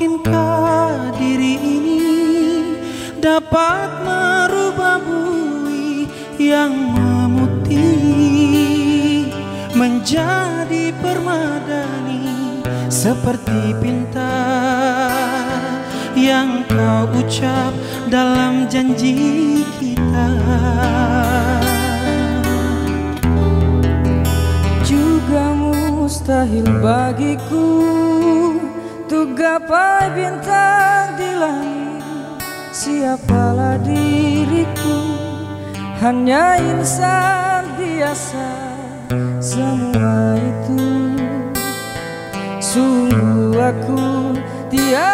mungkinkah diri ini dapat merubah bui yang memutih menjadi permadani seperti pinta yang kau ucap dalam janji kita? Juga mustahil bagiku Gapai bintang di langit. Siapalah diriku? Hanya insan biasa. Semua itu Sungguh aku tiada